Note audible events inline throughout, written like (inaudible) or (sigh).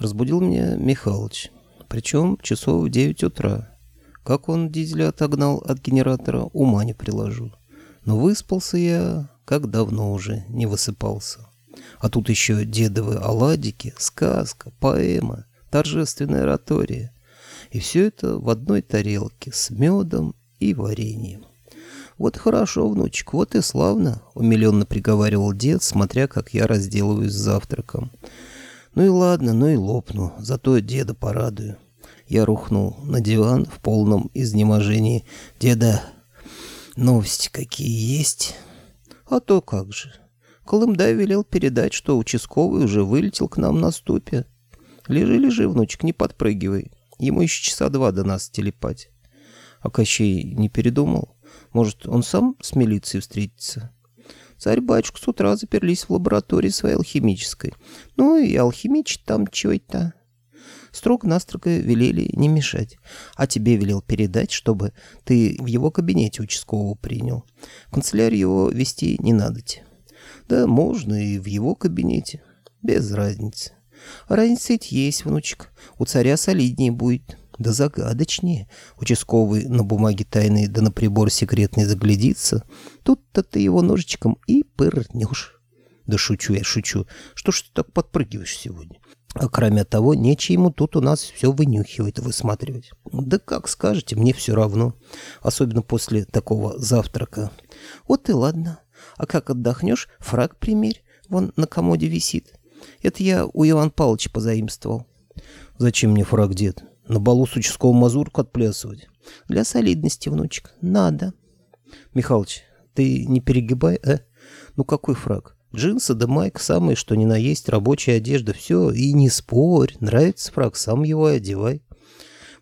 Разбудил меня Михалыч, причем часов в девять утра. Как он дизеля отогнал от генератора, ума не приложу. Но выспался я, как давно уже не высыпался. А тут еще дедовы оладики, сказка, поэма, торжественная оратория. И все это в одной тарелке с медом и вареньем. «Вот хорошо, внучек, вот и славно», — умиленно приговаривал дед, смотря, как я разделываюсь с завтраком. «Ну и ладно, ну и лопну, зато деда порадую». Я рухнул на диван в полном изнеможении. «Деда, новости какие есть?» «А то как же. Колымдай велел передать, что участковый уже вылетел к нам на ступе. Лежи, лежи, внучек, не подпрыгивай. Ему еще часа два до нас телепать». А Кощей не передумал? Может, он сам с милицией встретится? Царь-батюшка с утра заперлись в лаборатории своей алхимической. Ну и алхимичить там чего-то. Строго-настрого велели не мешать. А тебе велел передать, чтобы ты в его кабинете участкового принял. Канцелярию его вести не надо тебе. Да можно и в его кабинете. Без разницы. Разница ведь есть, внучек. У царя солиднее будет да загадочнее. Участковый на бумаге тайный, да на прибор секретный заглядится. Тут-то ты его ножичком и пырнешь. Да шучу я, шучу. Что ж ты так подпрыгиваешь сегодня? А кроме того, нечего ему тут у нас все вынюхивать высматривать. Да как скажете, мне все равно. Особенно после такого завтрака. Вот и ладно. А как отдохнешь, фраг примерь. Вон на комоде висит. Это я у Ивана Павловича позаимствовал. Зачем мне фраг, дед? На балу с участковым мазурку отплясывать. Для солидности, внучек. Надо. Михалыч, ты не перегибай, а? Ну какой фраг? Джинсы да майк, самые что ни на есть, рабочая одежда, все. И не спорь, нравится фраг, сам его одевай.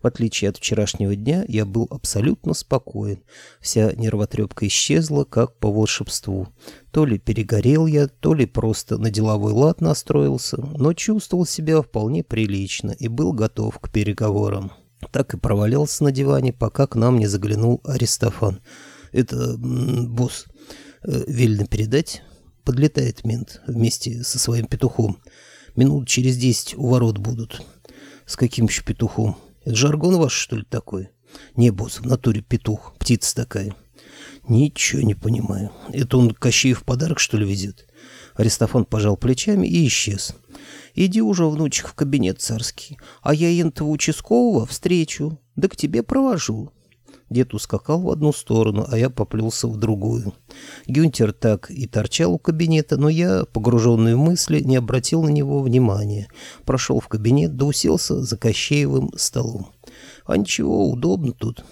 В отличие от вчерашнего дня, я был абсолютно спокоен. Вся нервотрепка исчезла, как по волшебству. То ли перегорел я, то ли просто на деловой лад настроился, но чувствовал себя вполне прилично и был готов к переговорам. Так и провалялся на диване, пока к нам не заглянул Аристофан. «Это, босс, э, велено передать?» Подлетает мент вместе со своим петухом. Минут через десять у ворот будут. С каким еще петухом? Это жаргон ваш, что ли, такой? Не, босс, в натуре петух, птица такая. Ничего не понимаю. Это он Кощеев подарок, что ли, везет? Аристофан пожал плечами и исчез. Иди уже, внучек, в кабинет царский, а я интого участкового встречу, да к тебе провожу. Дед ускакал в одну сторону, а я поплелся в другую. Гюнтер так и торчал у кабинета, но я, погруженный в мысли, не обратил на него внимания. Прошел в кабинет, да уселся за Кощеевым столом. А ничего, удобно тут.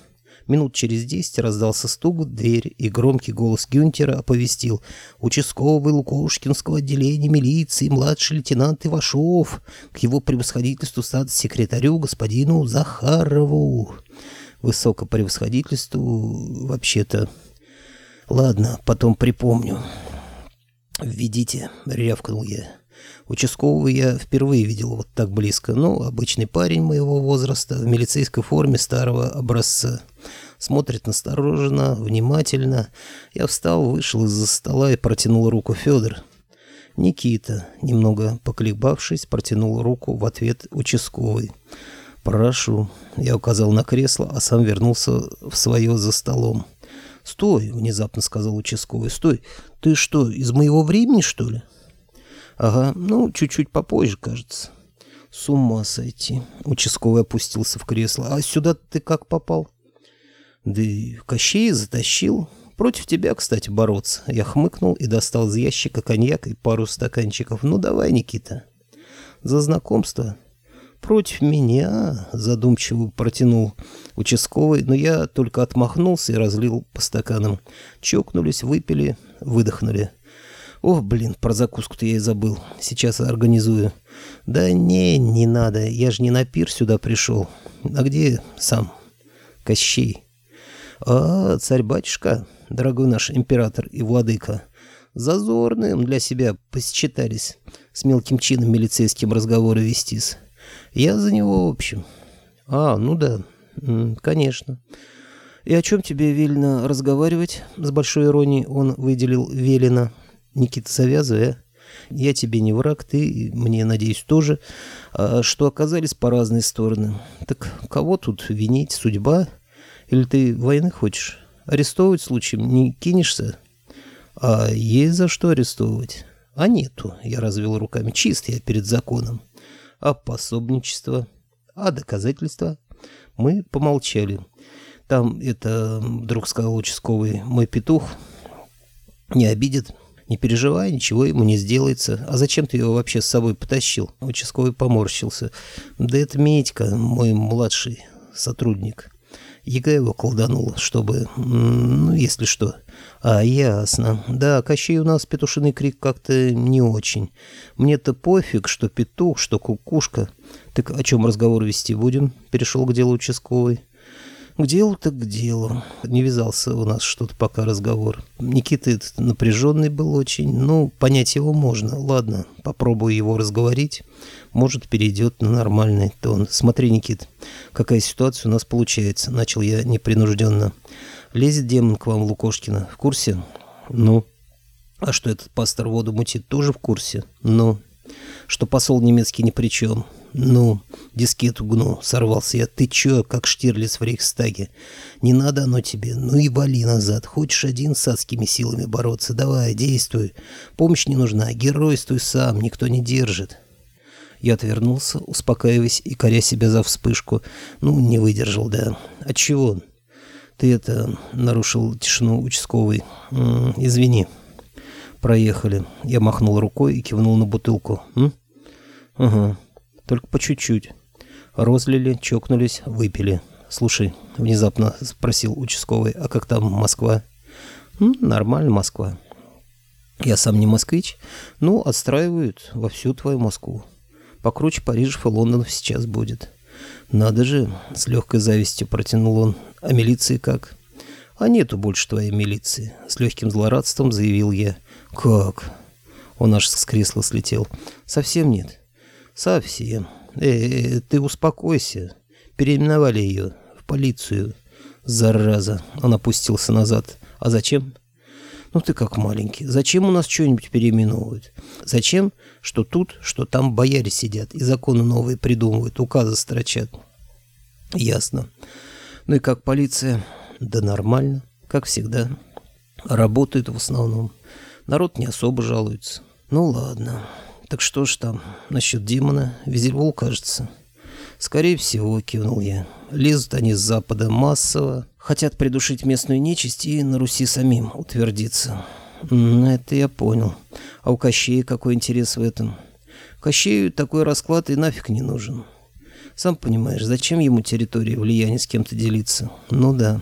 Минут через десять раздался стук в дверь, и громкий голос Гюнтера оповестил «Участковый Лукошкинского отделения милиции, младший лейтенант Ивашов, к его превосходительству статс-секретарю господину Захарову» высокопревосходительству вообще-то... Ладно, потом припомню. «Введите», — рявкнул я. Участкового я впервые видел вот так близко. Ну, обычный парень моего возраста в милицейской форме старого образца. Смотрит настороженно, внимательно. Я встал, вышел из-за стола и протянул руку Федор. Никита, немного поколебавшись, протянул руку в ответ участковый. «Прошу». Я указал на кресло, а сам вернулся в свое за столом. «Стой!» — внезапно сказал участковый. «Стой! Ты что, из моего времени, что ли?» «Ага, ну, чуть-чуть попозже, кажется». «С ума сойти!» — участковый опустился в кресло. «А сюда ты как попал?» «Да и Кощей затащил. Против тебя, кстати, бороться». Я хмыкнул и достал из ящика коньяк и пару стаканчиков. «Ну, давай, Никита». «За знакомство» против меня?» — задумчиво протянул участковый, но я только отмахнулся и разлил по стаканам. Чокнулись, выпили, выдохнули. «О, блин, про закуску-то я и забыл. Сейчас организую». «Да не, не надо, я же не на пир сюда пришел. А где сам?» «Кощей». «А, царь-батюшка, дорогой наш император и владыка, зазорным для себя посчитались с мелким чином милицейским разговоры вестись». Я за него, в общем. А, ну да, конечно. И о чем тебе велено разговаривать? С большой иронией он выделил велено. Никита, завязывай, а? Я тебе не враг, ты мне, надеюсь, тоже, а что оказались по разные стороны. Так кого тут винить? Судьба? Или ты войны хочешь? Арестовывать случаем не кинешься? А есть за что арестовывать? А нету, я развел руками, чист я перед законом. А пособничество? А доказательства? Мы помолчали. Там это, вдруг сказал участковый, мой петух не обидит. Не переживай, ничего ему не сделается. А зачем ты его вообще с собой потащил? Участковый поморщился. Да это Митька, мой младший сотрудник. Яга его колданула, чтобы... Ну, если что. А, ясно. Да, Кощей у нас петушиный крик как-то не очень. Мне-то пофиг, что петух, что кукушка. Так о чем разговор вести будем? Перешел к делу участковый. К делу так к делу. Не вязался у нас что-то пока разговор. Никита напряженный был очень. Ну, понять его можно. Ладно, попробую его разговорить. Может, перейдет на нормальный тон. Смотри, Никит, какая ситуация у нас получается. Начал я непринужденно. Лезет демон к вам, Лукошкина. В курсе? Ну. А что этот пастор воду мутит, тоже в курсе? Ну. Что посол немецкий ни при чем? «Ну, дискету гну», — сорвался я. «Ты чё, как Штирлиц в Рейхстаге? Не надо оно тебе. Ну и вали назад. Хочешь один с адскими силами бороться? Давай, действуй. Помощь не нужна. Геройствуй сам. Никто не держит». Я отвернулся, успокаиваясь и коря себя за вспышку. Ну, не выдержал, да. А чего? Ты это... Нарушил тишину участковый. М -м, извини. Проехали. Я махнул рукой и кивнул на бутылку. М? Ага. Только по чуть-чуть. Розлили, чокнулись, выпили. «Слушай», — внезапно спросил участковый, «а как там Москва?» «М, «Нормально Москва». «Я сам не москвич, но отстраивают во всю твою Москву. Покруче Парижев и Лондонов сейчас будет». «Надо же», — с легкой завистью протянул он, «а милиции как?» «А нету больше твоей милиции», — с легким злорадством заявил я. «Как?» Он аж с кресла слетел. «Совсем нет. Совсем. Э, -э, ты успокойся. Переименовали ее в полицию. Зараза. Он опустился назад. А зачем? Ну ты как маленький. Зачем у нас что-нибудь переименовывают? Зачем? Что тут, что там бояре сидят и законы новые придумывают, указы строчат. Ясно. Ну и как полиция? Да нормально, как всегда. Работает в основном. Народ не особо жалуется. Ну ладно. Так что ж там насчет демона? Визельвул, кажется. Скорее всего, кивнул я. Лезут они с запада массово. Хотят придушить местную нечисть и на Руси самим утвердиться. Это я понял. А у Кощея какой интерес в этом? Кощею такой расклад и нафиг не нужен. Сам понимаешь, зачем ему территории влияния с кем-то делиться? Ну да,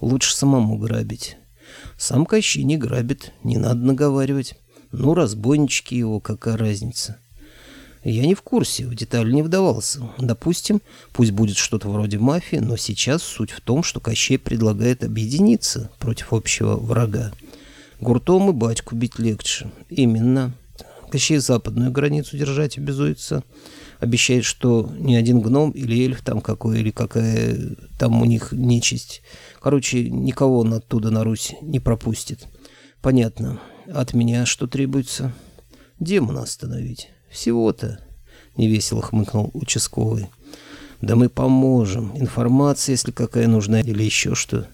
лучше самому грабить. Сам Кощей не грабит, не надо наговаривать. Ну, разбойнички его, какая разница. Я не в курсе, в детали не вдавался. Допустим, пусть будет что-то вроде мафии, но сейчас суть в том, что Кощей предлагает объединиться против общего врага. Гуртом и батьку бить легче. Именно. Кощей западную границу держать обязуется. Обещает, что ни один гном или эльф там какой, или какая там у них нечисть. Короче, никого он оттуда на Русь не пропустит. Понятно. От меня что требуется? Демона остановить. Всего-то. Невесело хмыкнул участковый. Да мы поможем. Информация, если какая нужна, или еще что.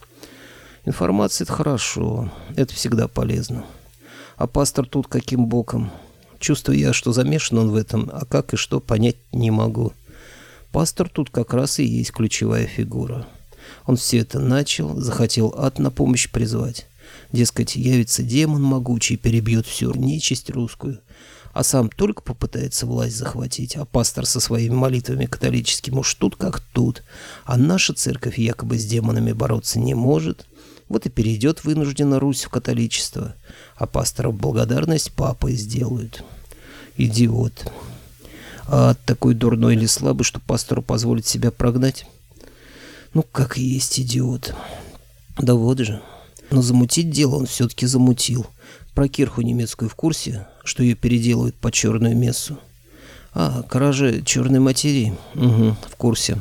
Информация — это хорошо. Это всегда полезно. А пастор тут каким боком? Чувствую я, что замешан он в этом, а как и что понять не могу. Пастор тут как раз и есть ключевая фигура. Он все это начал, захотел ад на помощь призвать. Дескать, явится демон могучий, перебьет всю нечисть русскую, а сам только попытается власть захватить, а пастор со своими молитвами католическими уж тут как тут, а наша церковь якобы с демонами бороться не может, вот и перейдет вынужденно Русь в католичество, а пасторов благодарность папой сделают. Идиот. А такой дурной или слабый, что пастору позволит себя прогнать? Ну, как и есть идиот. Да вот же. Но замутить дело он все-таки замутил. Про кирху немецкую в курсе, что ее переделывают по черную мессу. А, кораже черной материи. Угу, в курсе.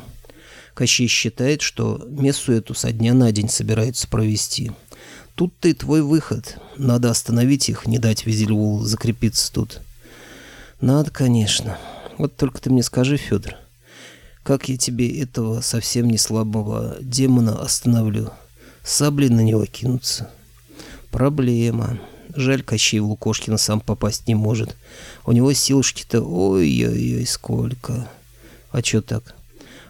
Кощей считает, что мессу эту со дня на день собираются провести. тут-то и твой выход. Надо остановить их, не дать Визельвулу закрепиться тут. Надо, конечно. Вот только ты мне скажи, Федор, как я тебе этого совсем не слабого демона остановлю? Саблей на него кинуться? Проблема. Жаль, Кощей в Лукошкина сам попасть не может. У него силушки-то ой-ой-ой сколько. А чё так?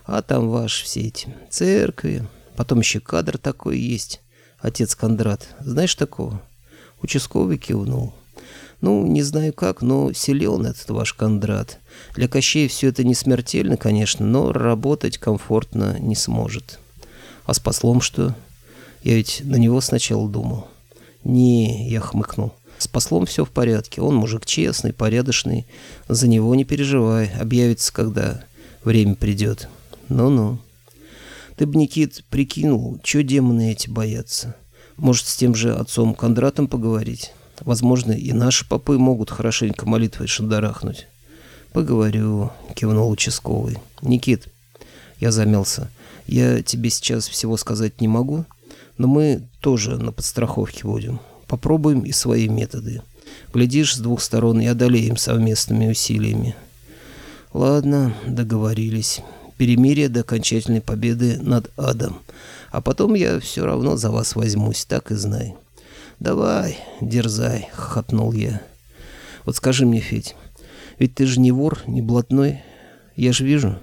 А там ваши все эти церкви. Потом еще кадр такой есть. Отец Кондрат. Знаешь такого? Участковый кивнул. Ну, не знаю как, но силен этот ваш Кондрат. Для Кощея все это не смертельно, конечно, но работать комфортно не сможет. А с послом что? Я ведь на него сначала думал. Не, я хмыкнул. С послом все в порядке. Он мужик честный, порядочный. За него не переживай. Объявится, когда время придет. Ну-ну. Ты бы, Никит, прикинул, что демоны эти боятся. Может, с тем же отцом Кондратом поговорить? Возможно, и наши попы могут хорошенько молитвой шандарахнуть. Поговорю, кивнул участковый. Никит, я замялся. Я тебе сейчас всего сказать не могу, но мы тоже на подстраховке будем. Попробуем и свои методы. Глядишь, с двух сторон и одолеем совместными усилиями. Ладно, договорились. Перемирие до окончательной победы над адом. А потом я все равно за вас возьмусь, так и знай. «Давай, дерзай», — хохотнул я. «Вот скажи мне, Федь, ведь ты же не вор, не блатной. Я же вижу.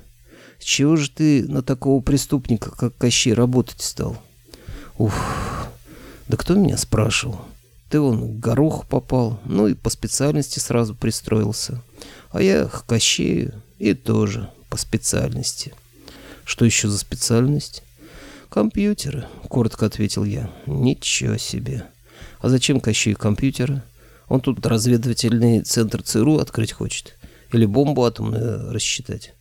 С чего же ты на такого преступника, как Кощей, работать стал?» «Уф, да кто меня спрашивал? Ты вон горох попал, ну и по специальности сразу пристроился. А я к Кощею и тоже по специальности». «Что еще за специальность?» «Компьютеры», — коротко ответил я. «Ничего себе». А зачем Кощею компьютера? Он тут разведывательный центр ЦРУ открыть хочет. Или бомбу атомную рассчитать.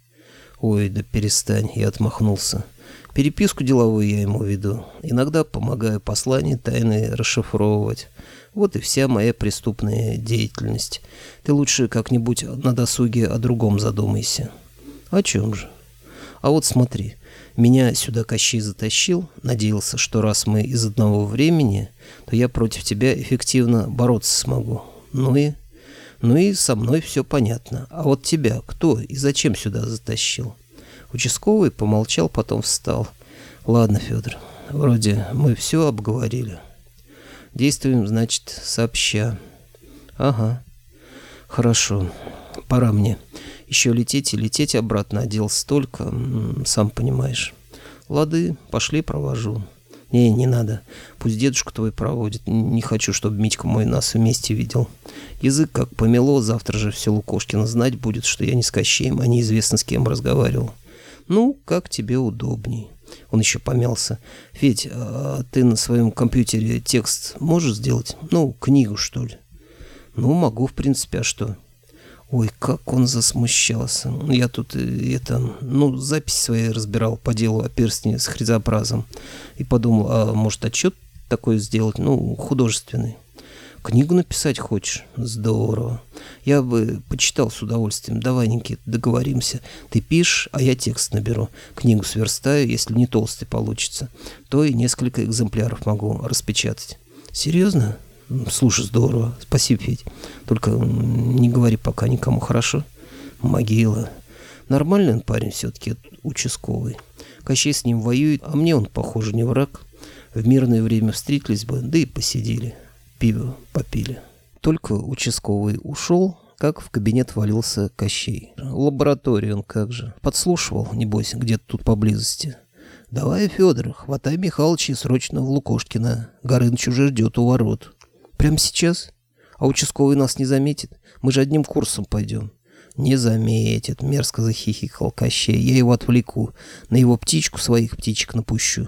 Ой, да перестань, я отмахнулся. Переписку деловую я ему веду. Иногда помогаю послания тайны расшифровывать. Вот и вся моя преступная деятельность. Ты лучше как-нибудь на досуге о другом задумайся. О чем же? А вот смотри, меня сюда Кощей затащил, надеялся, что раз мы из одного времени, то я против тебя эффективно бороться смогу. Ну и... Ну и со мной все понятно. А вот тебя кто и зачем сюда затащил? Участковый помолчал, потом встал. Ладно, Федор, вроде мы все обговорили. Действуем, значит, сообща. Ага. Хорошо. Пора мне. Еще лететь и лететь обратно, а дел столько, сам понимаешь. Лады, пошли провожу. Не, не надо. Пусть дедушка твой проводит. Не хочу, чтобы Митька мой нас вместе видел. Язык как помело, завтра же все Лукошкина знать будет, что я не с Кощеем, а неизвестно с кем разговаривал. Ну, как тебе удобней. Он еще помялся. Федь, а ты на своем компьютере текст можешь сделать? Ну, книгу, что ли? Ну, могу, в принципе, а что? Ой, как он засмущался. Я тут э, это, ну, запись свои разбирал по делу о перстне с хризопразом. И подумал, а может отчет такой сделать, ну, художественный. Книгу написать хочешь? Здорово. Я бы почитал с удовольствием. Давай, Никит, договоримся. Ты пишешь, а я текст наберу. Книгу сверстаю, если не толстый получится. То и несколько экземпляров могу распечатать. Серьезно? Слушай, здорово. Спасибо, Федь. Только не говори пока никому, хорошо? Могила. Нормальный он парень все-таки, участковый. Кощей с ним воюет, а мне он, похоже, не враг. В мирное время встретились бы, да и посидели. Пиво попили. Только участковый ушел, как в кабинет валился Кощей. Лабораторию он как же. Подслушивал, небось, где-то тут поблизости. «Давай, Федор, хватай Михалыча срочно в Лукошкина. Горыныч уже ждет у ворот». Прямо сейчас? А участковый нас не заметит? Мы же одним курсом пойдем. Не заметит, мерзко захихикал Кощей. Я его отвлеку. На его птичку своих птичек напущу.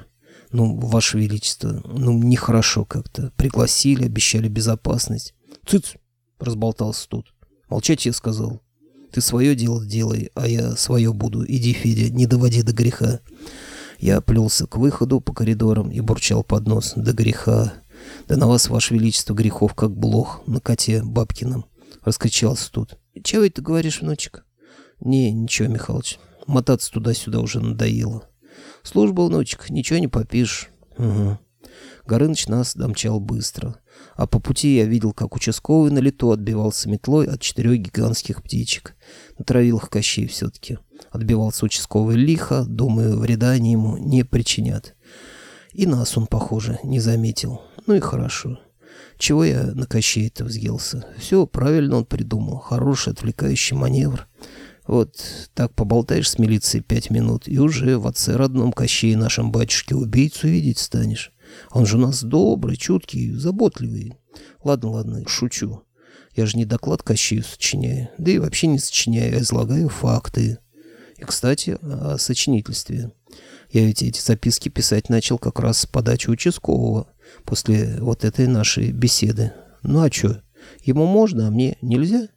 Ну, ваше величество, ну, нехорошо как-то. Пригласили, обещали безопасность. Цыц, разболтался тут. Молчать я сказал. Ты свое дело делай, а я свое буду. Иди, Федя, не доводи до греха. Я плелся к выходу по коридорам и бурчал под нос. До греха. Да на вас, ваше величество, грехов, как блох на коте Бабкином. Раскричался тут. Чего это говоришь, внучек? Не, ничего, Михалыч. Мотаться туда-сюда уже надоело. Служба, внучек, ничего не попишешь. Угу. Горыныч нас домчал быстро. А по пути я видел, как участковый на лету отбивался метлой от четырех гигантских птичек. Натравил их Кощей все-таки. Отбивался участковый лихо, думаю, вреда они ему не причинят. И нас он, похоже, не заметил. Ну и хорошо. Чего я на Кощей-то взъелся? Все правильно он придумал. Хороший отвлекающий маневр. Вот так поболтаешь с милицией пять минут, и уже в отце родном Кощей нашем батюшке убийцу видеть станешь. Он же у нас добрый, чуткий, заботливый. Ладно, ладно, шучу. Я же не доклад Кощею сочиняю. Да и вообще не сочиняю, а излагаю факты. И, кстати, о сочинительстве. Я ведь эти записки писать начал как раз с подачи участкового, после вот этой нашей беседы. Ну а что, ему можно, а мне нельзя?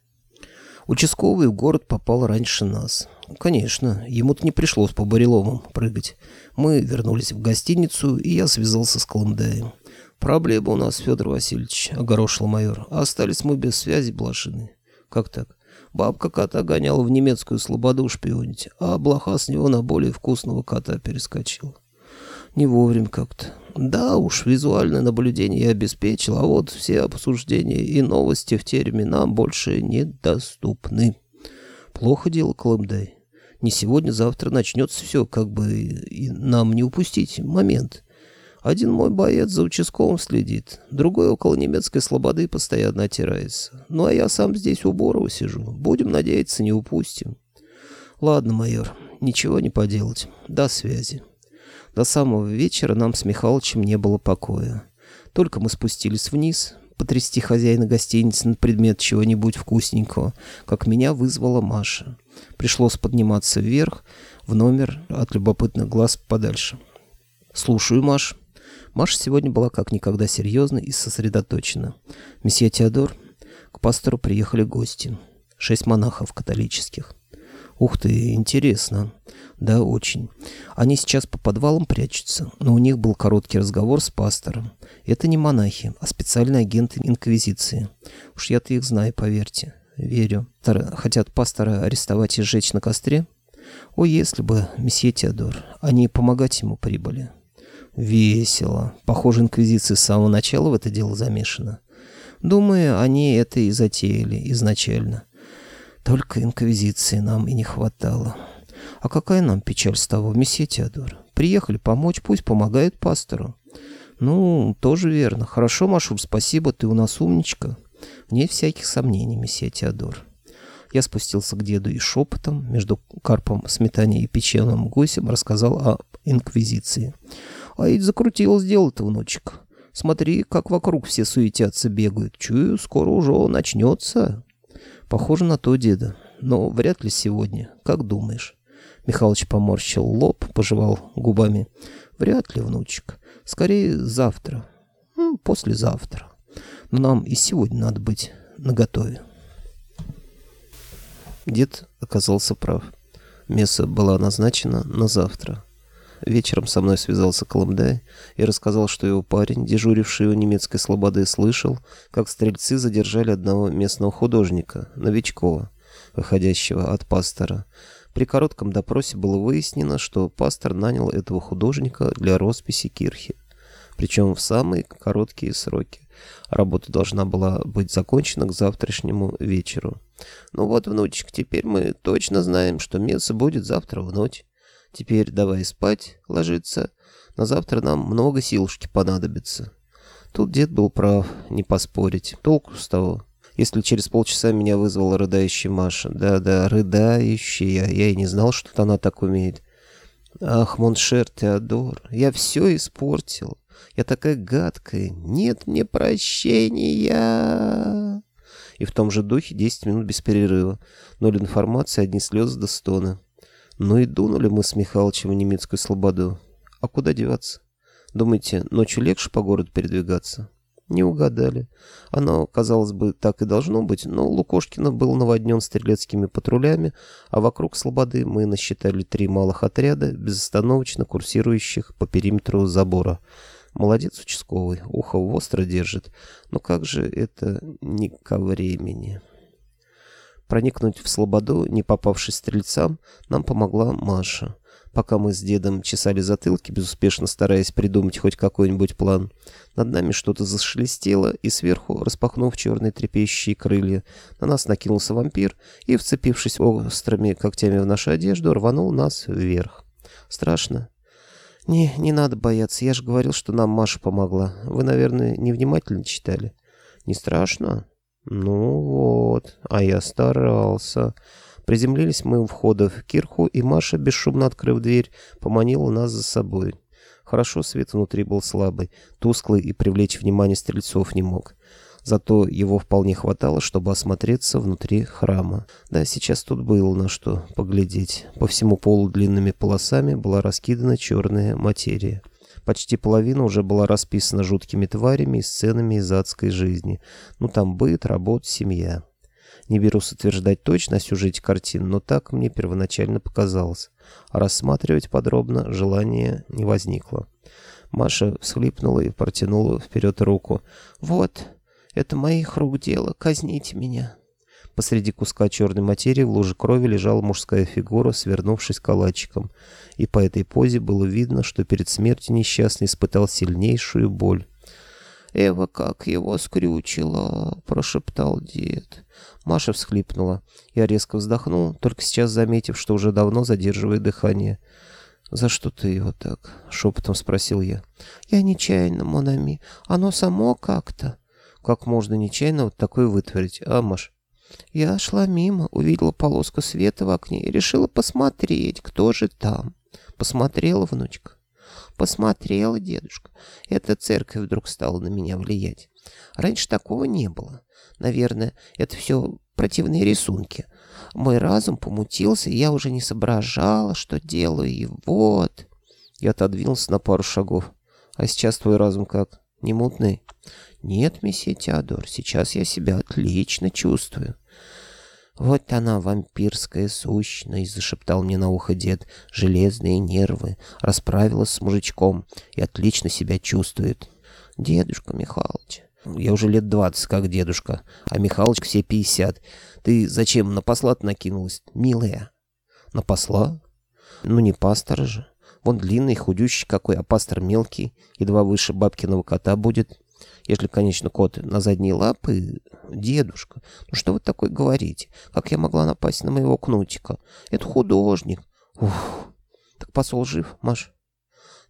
Участковый в город попал раньше нас. Конечно, ему-то не пришлось по Бариловым прыгать. Мы вернулись в гостиницу, и я связался с Колымдаем. «Проблема у нас, Федор Васильевич», — огорошил майор. «Остались мы без связи, блошины». «Как так?» Бабка кота гоняла в немецкую слободу шпионить, а блоха с него на более вкусного кота перескочила. Не вовремя как-то. Да уж, визуальное наблюдение я обеспечил, а вот все обсуждения и новости в тереме нам больше недоступны. Плохо дело, Колымдай. Не сегодня-завтра начнется все, как бы и нам не упустить момент. Один мой боец за участковым следит, другой около немецкой слободы постоянно отирается. Ну а я сам здесь у Борова сижу. Будем надеяться, не упустим. Ладно, майор, ничего не поделать. До связи. До самого вечера нам с Михалычем не было покоя. Только мы спустились вниз, потрясти хозяина гостиницы на предмет чего-нибудь вкусненького, как меня вызвала Маша. Пришлось подниматься вверх, в номер, от любопытных глаз подальше. «Слушаю, Маш». Маша сегодня была как никогда серьезна и сосредоточена. «Месье Теодор, к пастору приехали гости. Шесть монахов католических. Ух ты, интересно. Да, очень. Они сейчас по подвалам прячутся, но у них был короткий разговор с пастором. Это не монахи, а специальные агенты Инквизиции. Уж я-то их знаю, поверьте. Верю. Хотят пастора арестовать и сжечь на костре? О, если бы, месье Теодор, они помогать ему прибыли. Весело. Похоже, Инквизиция с самого начала в это дело замешана. Думаю, они это и затеяли изначально. Только инквизиции нам и не хватало. А какая нам печаль с того, месье Теодор? Приехали помочь, пусть помогают пастору. Ну, тоже верно. Хорошо, Машур, спасибо, ты у нас умничка. Нет всяких сомнений, месье Теодор. Я спустился к деду и шепотом, между карпом, сметаной и печеным гусем, рассказал о инквизиции. А ведь закрутилось дело-то, внучек. Смотри, как вокруг все суетятся, бегают. Чую, скоро уже начнется. Похоже на то, деда. Но вряд ли сегодня. Как думаешь? Михалыч поморщил лоб, пожевал губами. Вряд ли, внучек. Скорее завтра. Ну, послезавтра. Но нам и сегодня надо быть наготове. Дед оказался прав. Месса была назначена на завтра. Вечером со мной связался Колымдай и рассказал, что его парень, дежуривший у немецкой слободы, слышал, как стрельцы задержали одного местного художника, Новичкова, выходящего от пастора. При коротком допросе было выяснено, что пастор нанял этого художника для росписи кирхи. Причем в самые короткие сроки. Работа должна была быть закончена к завтрашнему вечеру. Ну вот, внучек, теперь мы точно знаем, что месса будет завтра в ночь. Теперь давай спать, ложиться. На завтра нам много силушки понадобится. Тут дед был прав, не поспорить. Толку с того. Если через полчаса меня вызвала рыдающая Маша. Да-да, рыдающая. Я и не знал, что она так умеет. Ах, mon cher Теодор, я все испортил. Я такая гадкая. Нет мне прощения. И в том же духе 10 минут без перерыва. Ноль информации, одни слезы до стона. Ну и дунули мы с Михалычем в немецкую слободу. А куда деваться? Думаете, ночью легче по городу передвигаться? Не угадали. Оно, казалось бы, так и должно быть, но Лукошкино был наводнен стрелецкими патрулями, а вокруг Слободы мы насчитали три малых отряда, безостановочно курсирующих по периметру забора. Молодец участковый, ухо востро держит, но как же это не ко времени... Проникнуть в слободу, не попавшись стрельцам, нам помогла Маша. Пока мы с дедом чесали затылки, безуспешно стараясь придумать хоть какой-нибудь план, над нами что-то зашелестело, и сверху, распахнув черные трепещущие крылья, на нас накинулся вампир и, вцепившись острыми когтями в нашу одежду, рванул нас вверх. Страшно. «Не, не надо бояться. Я же говорил, что нам Маша помогла. Вы, наверное, невнимательно читали». «Не страшно?» «Ну вот, а я старался». Приземлились мы у входа в кирху, и Маша, бесшумно открыв дверь, поманила нас за собой. Хорошо, свет внутри был слабый, тусклый и привлечь внимание стрельцов не мог. Зато его вполне хватало, чтобы осмотреться внутри храма. Да, сейчас тут было на что поглядеть. По всему полу длинными полосами была раскидана черная материя. Почти половина уже была расписана жуткими тварями и сценами из адской жизни. Ну там быт, работа, семья. Не берусь утверждать точно о сюжете картин, но так мне первоначально показалось. А рассматривать подробно желания не возникло. Маша всхлипнула и протянула вперед руку. «Вот, это моих рук дело, казните меня». Посреди куска черной материи в луже крови лежала мужская фигура, свернувшись калачиком. И по этой позе было видно, что перед смертью несчастный испытал сильнейшую боль. «Эва как его скрючила!» — прошептал дед. Маша всхлипнула. Я резко вздохнул, только сейчас заметив, что уже давно задерживает дыхание. «За что ты его так?» — шепотом спросил я. «Я нечаянно, Монами. Оно само как-то». «Как можно нечаянно вот такое вытворить, а, Маш?» «Я шла мимо, увидела полоску света в окне и решила посмотреть, кто же там». «Посмотрела, внучка?» Посмотрела дедушка. Эта церковь вдруг стала на меня влиять. Раньше такого не было. Наверное, это все противные рисунки. Мой разум помутился, и я уже не соображала, что делаю, и вот... Я отодвинулся на пару шагов. А сейчас твой разум как? Не мутный? Нет, месье Теодор, сейчас я себя отлично чувствую. «Вот она, вампирская сущность», — зашептал мне на ухо дед. «Железные нервы. Расправилась с мужичком и отлично себя чувствует». «Дедушка Михалыч». «Я уже лет двадцать, как дедушка, а Михалыч все пятьдесят. Ты зачем на посла накинулась, милая?» «На посла?» «Ну, не пастора же. Вон длинный, худющий какой, а пастор мелкий, едва выше бабкиного кота будет». Если, конечно, кот на задние лапы, дедушка, ну что вы такое говорите? Как я могла напасть на моего кнутика? Это художник. Ух, так посол жив, Маш?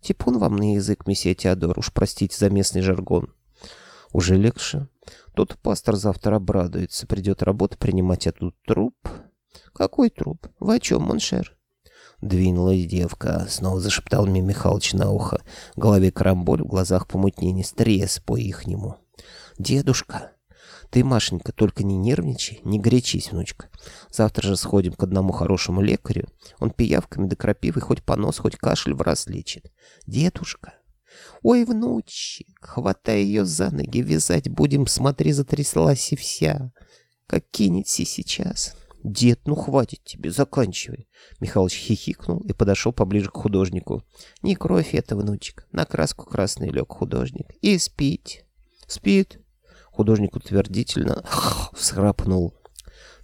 Типун вам на язык, месье Теодор, уж простите за местный жаргон. Уже легче. Тот пастор завтра обрадуется, придет работу принимать, тут труп. Какой труп? Вы о чем, mon cher? Двинулась девка, снова зашептал мне Михалыч на ухо. В голове карамболь, в глазах помутнение, стресс по-ихнему. «Дедушка!» Ты, Машенька, только не нервничай, не горячись, внучка. Завтра же сходим к одному хорошему лекарю. Он пиявками да крапивой хоть понос, хоть кашель в раз лечит. Дедушка. Ой, внучек, хватай ее за ноги, вязать будем, смотри, затряслась и вся. Как кинете сейчас. «Дед, ну хватит тебе, заканчивай!» Михалыч хихикнул и подошел поближе к художнику. «Не кровь это, внучек. На краску красный лег художник. И спить». «Спит?» Художник утвердительно (laughs) всхрапнул.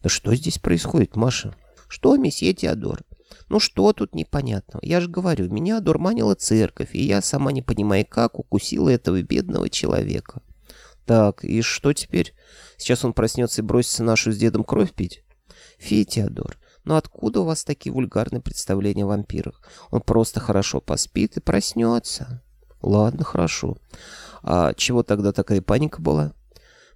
«Да что здесь происходит, Маша?» «Что, месье Теодор? Ну что тут непонятного? Я же говорю, меня одурманила церковь, и я, сама не понимая как, укусила этого бедного человека». «Так, и что теперь? Сейчас он проснется и бросится нашу с дедом кровь пить?» Фи, Теодор, но откуда у вас такие вульгарные представления о вампирах? Он просто хорошо поспит и проснется. Ладно, хорошо. А чего тогда такая паника была?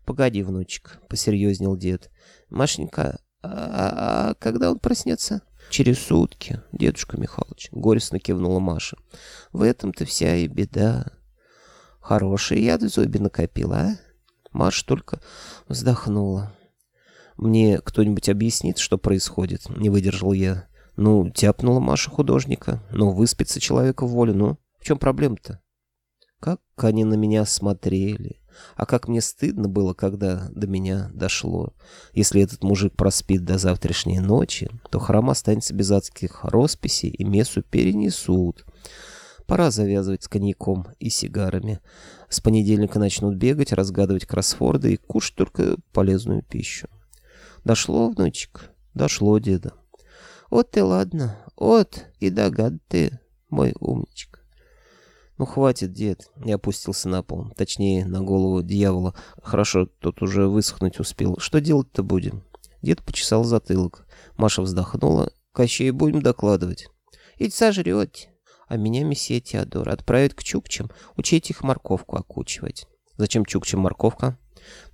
Погоди, внучек, посерьезнел дед. Машенька, а, а, а когда он проснется? Через сутки, дедушка Михалыч, горестно кивнула Маша. В этом-то вся и беда. Хороший яд в зубе накопила, а? Маша только вздохнула. Мне кто-нибудь объяснит, что происходит? Не выдержал я. Ну, тяпнула Маша художника. Ну, выспится человека в волю. Ну, в чем проблема-то? Как они на меня смотрели. А как мне стыдно было, когда до меня дошло. Если этот мужик проспит до завтрашней ночи, то храм останется без адских росписей и мессу перенесут. Пора завязывать с коньяком и сигарами. С понедельника начнут бегать, разгадывать кроссворды и кушать только полезную пищу. Дошло, внучек? Дошло, деда. Вот ты ладно, вот и догад ты, мой умничка. «Ну, хватит, дед!» Я опустился на пол. Точнее, на голову дьявола. Хорошо, тот уже высохнуть успел. Что делать-то будем? Дед почесал затылок. Маша вздохнула. «Кощей будем докладывать». «Ведь сожрете!» А меня месье Теодор отправит к чукчам, учить их морковку окучивать. «Зачем чукчам морковка?»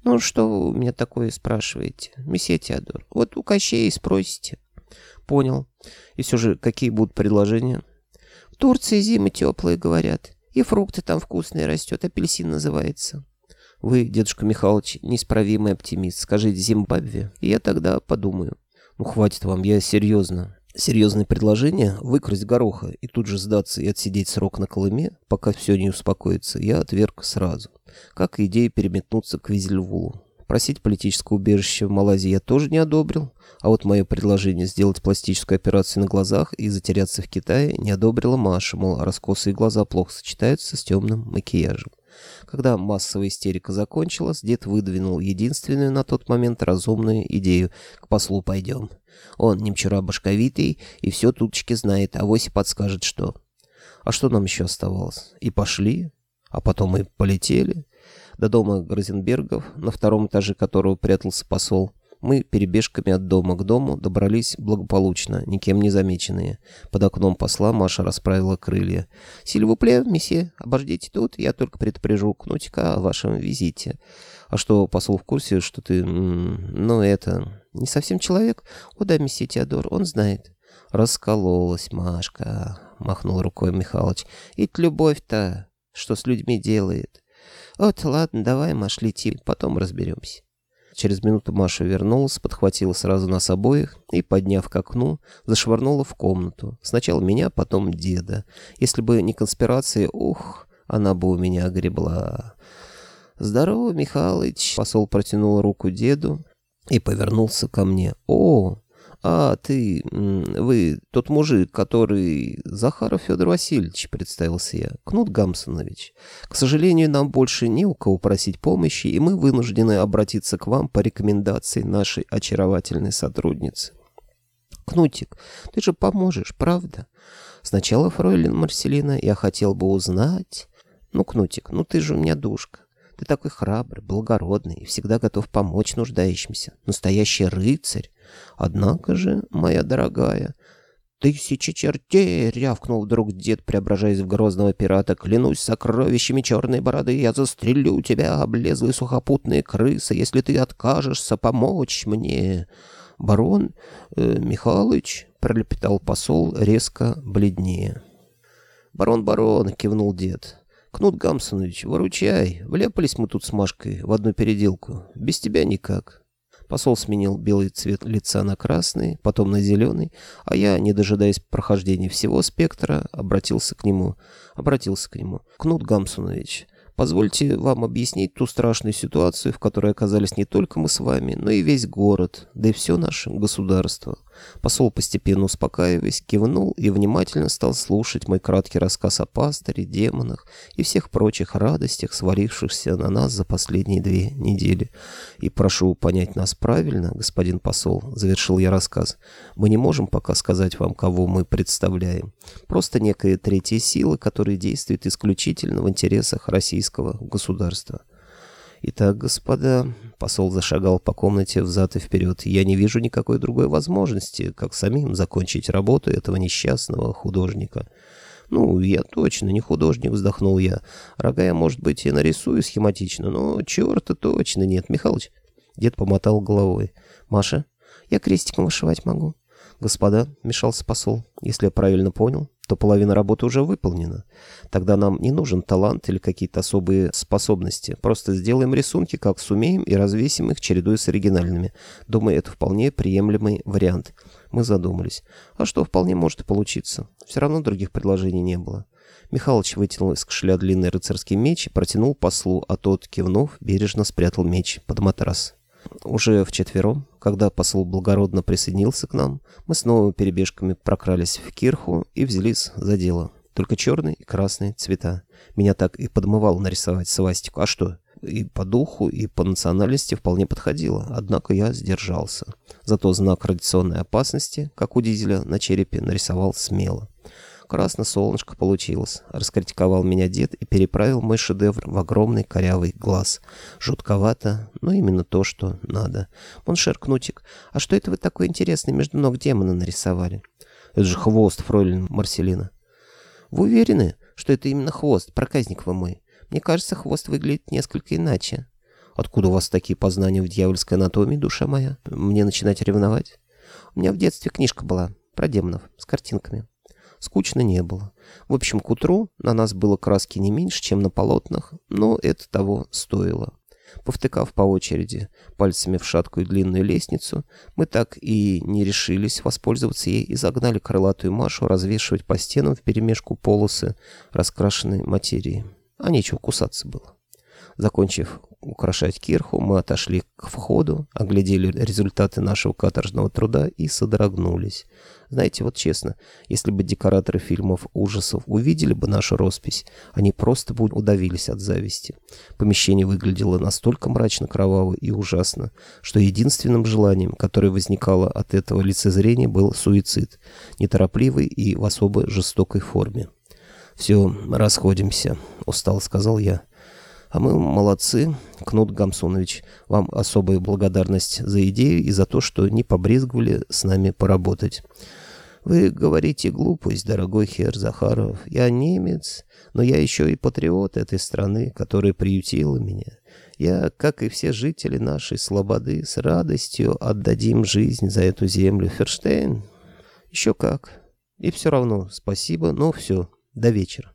«Ну, что вы у меня такое спрашиваете, месье Теодор? Вот у Кощея спросите». «Понял. И все же, какие будут предложения?» В Турции зимы теплые, говорят. И фрукты там вкусные растет, апельсин называется. Вы, дедушка Михайлович, неисправимый оптимист. Скажите Зимбабве, и я тогда подумаю. Ну, хватит вам, я серьезно. Серьезное предложение — выкрасть гороха и тут же сдаться и отсидеть срок на Колыме, пока все не успокоится, я отверг сразу. Как и переметнуться к Визельвулу. Просить политическое убежище в Малайзии я тоже не одобрил, а вот мое предложение сделать пластическую операцию на глазах и затеряться в Китае не одобрила Маша, мол, раскосые глаза плохо сочетаются с темным макияжем. Когда массовая истерика закончилась, дед выдвинул единственную на тот момент разумную идею «К послу пойдем». Он не вчера башковитый и все туточки знает, а вось и подскажет, что. А что нам еще оставалось? И пошли, а потом и полетели до дома Грозенбергов, на втором этаже которого прятался посол. Мы перебежками от дома к дому добрались благополучно, никем не замеченные. Под окном посла Маша расправила крылья. «Сильвупле, месье, обождите тут, я только предупрежу Кнутика о вашем визите». «А что, посол в курсе, что ты... ну, это... не совсем человек?» «О да, месье Теодор, он знает». «Раскололась Машка», — махнул рукой Михалыч. «Ведь любовь-то, что с людьми делает?» «Вот, ладно, давай, Маш, лети, потом разберемся». Через минуту Маша вернулась, подхватила сразу нас обоих и, подняв к окну, зашвырнула в комнату. Сначала меня, потом деда. Если бы не конспирация, ух, она бы у меня огребла. «Здорово, Михалыч!» Посол протянул руку деду и повернулся ко мне. «О, «А, ты... вы тот мужик, который... Захаров Федор Васильевич», — представился я. «Кнут Гамсонович. К сожалению, нам больше не у кого просить помощи, и мы вынуждены обратиться к вам по рекомендации нашей очаровательной сотрудницы». «Кнутик, ты же поможешь, правда? Сначала, фройлен Марселина, я хотел бы узнать...» «Ну, Кнутик, ну ты же у меня душка. Ты такой храбрый, благородный и всегда готов помочь нуждающимся. Настоящий рыцарь. Однако же, моя дорогая, «Тысячи чертей!» — рявкнул вдруг дед, преображаясь в грозного пирата. «Клянусь сокровищами черной бороды, я застрелю тебя, облезлые сухопутные крысы, если ты откажешься помочь мне!» «Барон э, Михалыч?» — пролепетал посол, резко бледнее. «Барон, барон!» — кивнул дед. «Кнут Гамсонович, выручай! Вляпались мы тут с Машкой в одну переделку. Без тебя никак. Посол сменил белый цвет лица на красный, потом на зеленый, а я, не дожидаясь прохождения всего спектра, обратился к нему. Обратился к нему. «Кнут Гамсунович, Позвольте вам объяснить ту страшную ситуацию, в которой оказались не только мы с вами, но и весь город, да и все наше государство. Посол, постепенно успокаиваясь, кивнул и внимательно стал слушать мой краткий рассказ о пастыре, демонах и всех прочих радостях, свалившихся на нас за последние две недели. И прошу понять нас правильно, господин посол, завершил я рассказ. Мы не можем пока сказать вам, кого мы представляем. Просто некая третья сила, которая действует исключительно в интересах российского государства. «Итак, господа...» — посол зашагал по комнате взад и вперед. «Я не вижу никакой другой возможности, как самим закончить работу этого несчастного художника». «Ну, я точно не художник», — вздохнул я. «Рога я, может быть, и нарисую схематично, но черта точно нет, Михалыч». Дед помотал головой. «Маша, я крестиком вышивать могу». «Господа», — мешался посол, — «если я правильно понял, то половина работы уже выполнена. Тогда нам не нужен талант или какие-то особые способности. Просто сделаем рисунки, как сумеем, и развесим их, чередуя с оригинальными. Думаю, это вполне приемлемый вариант. Мы задумались. А что вполне может и получиться? Все равно других предложений не было. Михалыч вытянул из кошеля длинный рыцарский меч и протянул послу, а тот, кивнув, бережно спрятал меч под матрас. Уже вчетвером, когда посол благородно присоединился к нам, мы снова перебежками прокрались в кирху и взялись за дело. Только черные и красные цвета. Меня так и подмывало нарисовать свастику. А что? и по духу, и по национальности вполне подходило, однако я сдержался. Зато знак радиационной опасности, как у дизеля, на черепе нарисовал смело. Красно солнышко получилось. Раскритиковал меня дед и переправил мой шедевр в огромный корявый глаз. Жутковато, но именно то, что надо. Mon cher Кнутик, а что это вы такой интересный между ног демона нарисовали? Это же хвост, фройлен Марселина. Вы уверены, что это именно хвост, проказник вы мой? Мне кажется, хвост выглядит несколько иначе. Откуда у вас такие познания в дьявольской анатомии, душа моя? Мне начинать ревновать? У меня в детстве книжка была про демонов с картинками. Скучно не было. В общем, к утру на нас было краски не меньше, чем на полотнах, но это того стоило. Повтыкав по очереди пальцами в шаткую длинную лестницу, мы так и не решились воспользоваться ей и загнали крылатую Машу развешивать по стенам вперемешку полосы раскрашенной материи. А нечего кусаться было. Закончив украшать кирху, мы отошли к входу, оглядели результаты нашего каторжного труда и содрогнулись. Знаете, вот честно, если бы декораторы фильмов ужасов увидели бы нашу роспись, они просто бы удавились от зависти. Помещение выглядело настолько мрачно, кроваво и ужасно, что единственным желанием, которое возникало от этого лицезрения, был суицид, неторопливый и в особо жестокой форме. «Все, расходимся», — устал сказал я. А мы молодцы, Кнут Гамсунович. Вам особая благодарность за идею и за то, что не побрезговали с нами поработать. Вы говорите глупость, дорогой хер Захаров. Я немец, но я еще и патриот этой страны, которая приютила меня. Я, как и все жители нашей слободы, с радостью отдадим жизнь за эту землю. Ферштейн? Еще как. И все равно спасибо, но все, до вечера.